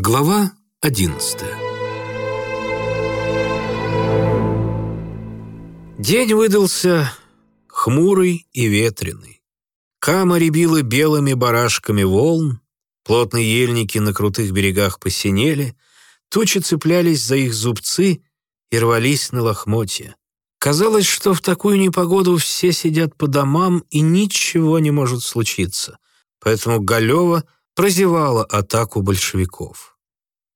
Глава одиннадцатая День выдался хмурый и ветреный. Кама рябила белыми барашками волн, плотные ельники на крутых берегах посинели, тучи цеплялись за их зубцы и рвались на лохмотья. Казалось, что в такую непогоду все сидят по домам и ничего не может случиться, поэтому Галева прозевала атаку большевиков.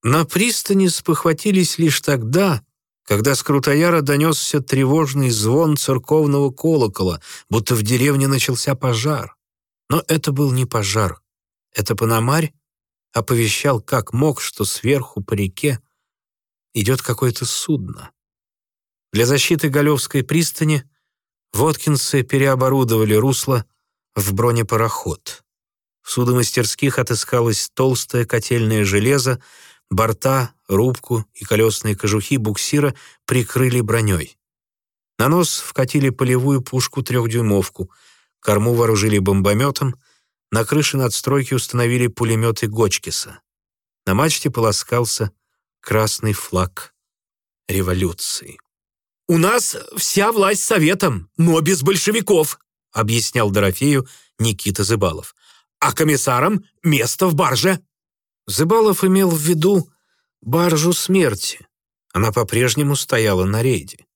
На пристани спохватились лишь тогда, когда с Крутояра донесся тревожный звон церковного колокола, будто в деревне начался пожар. Но это был не пожар. Это Пономарь оповещал как мог, что сверху по реке идет какое-то судно. Для защиты Галевской пристани водкинцы переоборудовали русло в бронепароход. В судомастерских отыскалось толстое котельное железо, борта, рубку и колесные кожухи буксира прикрыли броней. На нос вкатили полевую пушку-трехдюймовку, корму вооружили бомбометом, на крыше надстройки установили пулеметы Гочкиса. На мачте полоскался красный флаг революции. «У нас вся власть советом, но без большевиков», объяснял Дорофею Никита Зыбалов. «А комиссарам место в барже». Зыбалов имел в виду баржу смерти. Она по-прежнему стояла на рейде.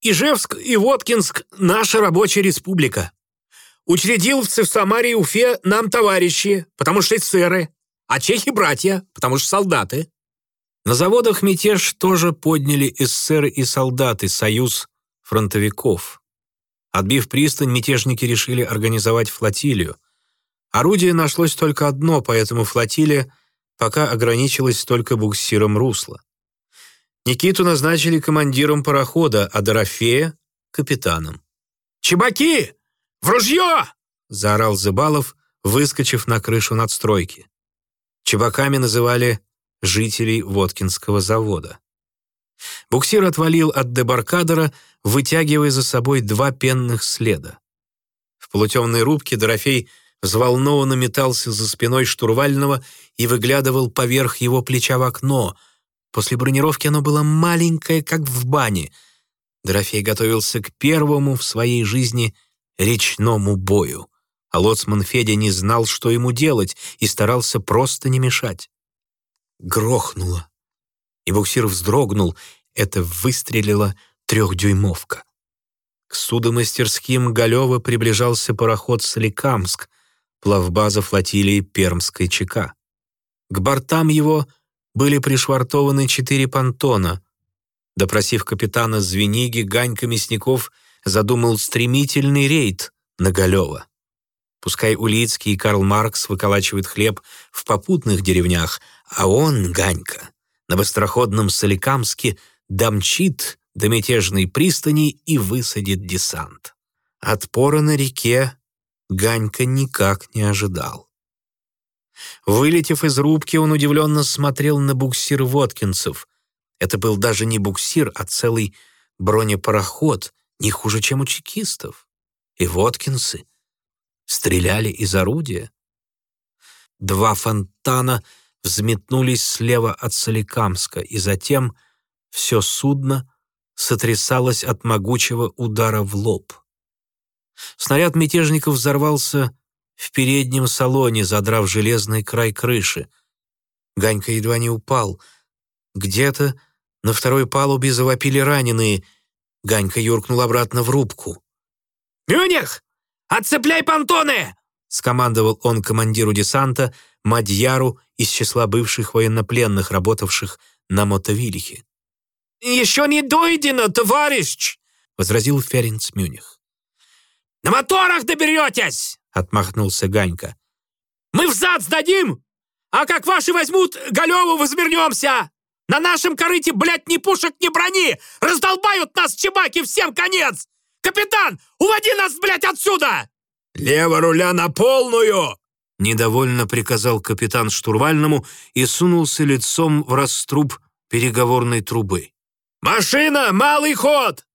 «Ижевск и Воткинск — наша рабочая республика. Учредился в Самаре и Уфе нам товарищи, потому что эсеры, а чехи — братья, потому что солдаты. На заводах мятеж тоже подняли эсеры и солдаты, союз фронтовиков. Отбив пристань, мятежники решили организовать флотилию. Орудие нашлось только одно, поэтому флотилия пока ограничилась только буксиром русла. Никиту назначили командиром парохода, а Дорофея — капитаном. «Чебаки! В ружье!» — заорал Зыбалов, выскочив на крышу надстройки. Чебаками называли жителей Воткинского завода. Буксир отвалил от дебаркадера, вытягивая за собой два пенных следа. В полутемной рубке Дорофей взволнованно метался за спиной штурвального и выглядывал поверх его плеча в окно. После бронировки оно было маленькое, как в бане. Дорофей готовился к первому в своей жизни речному бою. А лоцман Федя не знал, что ему делать, и старался просто не мешать грохнуло. И буксир вздрогнул, это выстрелила трехдюймовка. К судомастерским Галева приближался пароход «Соликамск», плавбаза флотилии Пермской ЧК. К бортам его были пришвартованы четыре понтона. Допросив капитана Звениги, Ганька Мясников задумал стремительный рейд на Галева. Пускай Улицкий и Карл Маркс выколачивают хлеб в попутных деревнях, а он, Ганька, на быстроходном Соликамске домчит до мятежной пристани и высадит десант. Отпора на реке Ганька никак не ожидал. Вылетев из рубки, он удивленно смотрел на буксир Воткинцев. Это был даже не буксир, а целый бронепароход, не хуже, чем у чекистов. И Воткинсы стреляли из орудия. Два фонтана взметнулись слева от Соликамска, и затем все судно сотрясалось от могучего удара в лоб. Снаряд мятежников взорвался в переднем салоне, задрав железный край крыши. Ганька едва не упал. Где-то на второй палубе завопили раненые. Ганька юркнул обратно в рубку. «Мюнех, «Отцепляй понтоны!» — скомандовал он командиру десанта Мадьяру из числа бывших военнопленных, работавших на мотовилихе. «Еще не дойдено, товарищ!» — возразил Ференц Мюних. «На моторах доберетесь!» — отмахнулся Ганька. «Мы взад сдадим, а как ваши возьмут, Галеву возвернемся! На нашем корыте, блядь, ни пушек, ни брони! Раздолбают нас чебаки всем конец! «Капитан, уводи нас, блядь, отсюда!» «Лево руля на полную!» Недовольно приказал капитан штурвальному и сунулся лицом в раструб переговорной трубы. «Машина! Малый ход!»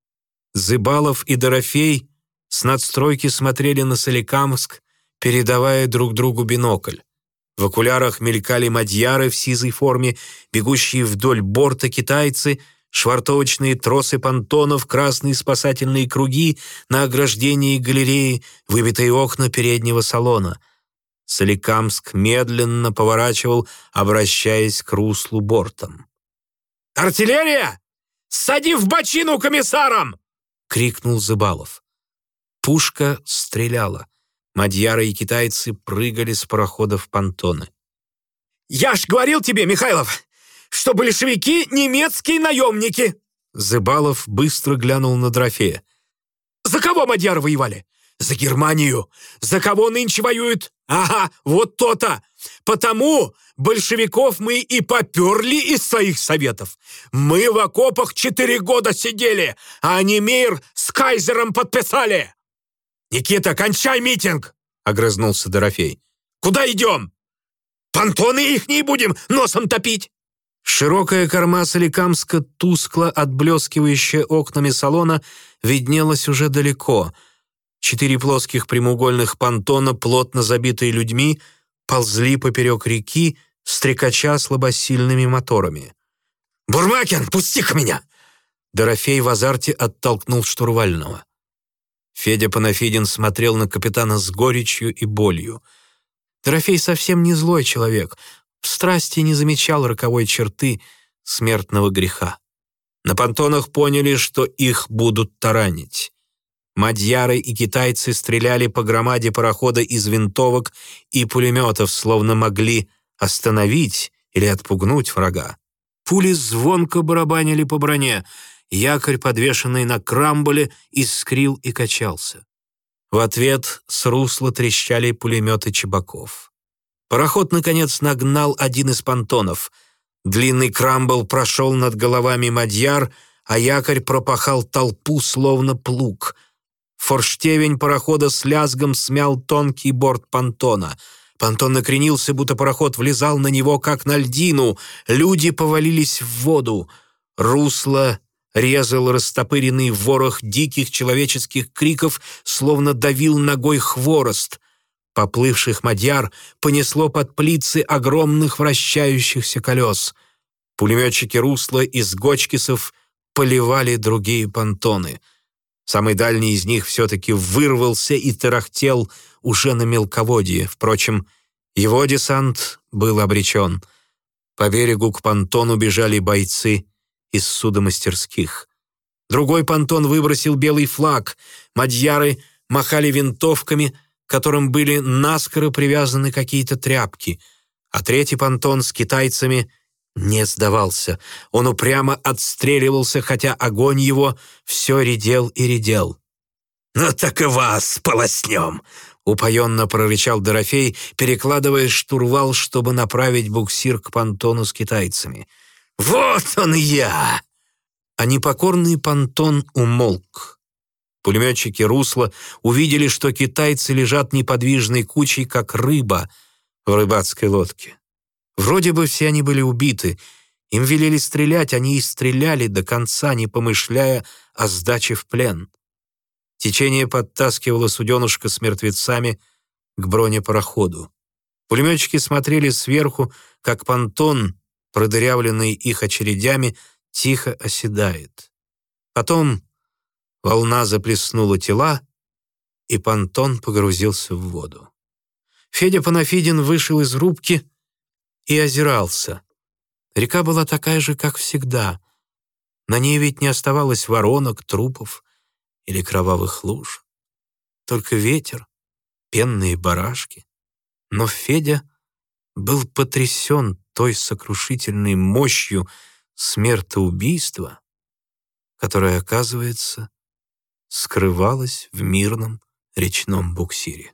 Зыбалов и Дорофей с надстройки смотрели на Соликамск, передавая друг другу бинокль. В окулярах мелькали мадьяры в сизой форме, бегущие вдоль борта китайцы, швартовочные тросы понтонов, красные спасательные круги на ограждении галереи, выбитые окна переднего салона. Соликамск медленно поворачивал, обращаясь к руслу бортом. «Артиллерия! Сади в бочину комиссаром!» — крикнул Зыбалов. Пушка стреляла. Мадьяры и китайцы прыгали с парохода в понтоны. «Я ж говорил тебе, Михайлов, что большевики — немецкие наемники!» Зыбалов быстро глянул на Дорофея. «За кого мадьяры воевали? За Германию. За кого нынче воюют? Ага, вот то-то. Потому большевиков мы и поперли из своих советов. Мы в окопах четыре года сидели, а они мир с кайзером подписали. «Никита, кончай митинг!» — огрызнулся Дорофей. «Куда идем? Понтоны их не будем носом топить!» Широкая корма Соликамска, тускло отблескивающая окнами салона, виднелась уже далеко. Четыре плоских прямоугольных понтона, плотно забитые людьми, ползли поперек реки, стрекача слабосильными моторами. «Бурмакин, пусти-ка меня!» Дорофей в азарте оттолкнул штурвального. Федя Панафидин смотрел на капитана с горечью и болью. Дорофей совсем не злой человек, в страсти не замечал роковой черты смертного греха. На понтонах поняли, что их будут таранить. Мадьяры и китайцы стреляли по громаде парохода из винтовок и пулеметов, словно могли остановить или отпугнуть врага. Пули звонко барабанили по броне, якорь, подвешенный на крамболе, искрил и качался. В ответ с русла трещали пулеметы чебаков. Пароход, наконец, нагнал один из понтонов. Длинный крамбл прошел над головами мадьяр, а якорь пропахал толпу, словно плуг. Форштевень парохода с лязгом смял тонкий борт понтона. Понтон накренился, будто пароход влезал на него, как на льдину. Люди повалились в воду. Русло резал растопыренный ворох диких человеческих криков, словно давил ногой хворост. Поплывших мадьяр понесло под плицы огромных вращающихся колес. Пулеметчики русла из Гочкисов поливали другие понтоны. Самый дальний из них все-таки вырвался и тарахтел уже на мелководье. Впрочем, его десант был обречен. По берегу к понтону бежали бойцы из судомастерских. Другой понтон выбросил белый флаг. Мадьяры махали винтовками, которым были наскоро привязаны какие-то тряпки. А третий понтон с китайцами не сдавался. Он упрямо отстреливался, хотя огонь его все редел и редел. «Ну так и вас полоснем!» — упоенно прорычал Дорофей, перекладывая штурвал, чтобы направить буксир к понтону с китайцами. «Вот он я!» А непокорный понтон умолк. Пулеметчики русла увидели, что китайцы лежат неподвижной кучей, как рыба в рыбацкой лодке. Вроде бы все они были убиты. Им велели стрелять, они и стреляли до конца, не помышляя о сдаче в плен. Течение подтаскивало суденушка с мертвецами к бронепароходу. Пулеметчики смотрели сверху, как понтон продырявленный их очередями, тихо оседает. Потом волна заплеснула тела, и понтон погрузился в воду. Федя Панафидин вышел из рубки и озирался. Река была такая же, как всегда. На ней ведь не оставалось воронок, трупов или кровавых луж. Только ветер, пенные барашки. Но Федя был потрясен той сокрушительной мощью смертоубийства, которая, оказывается, скрывалась в мирном речном буксире.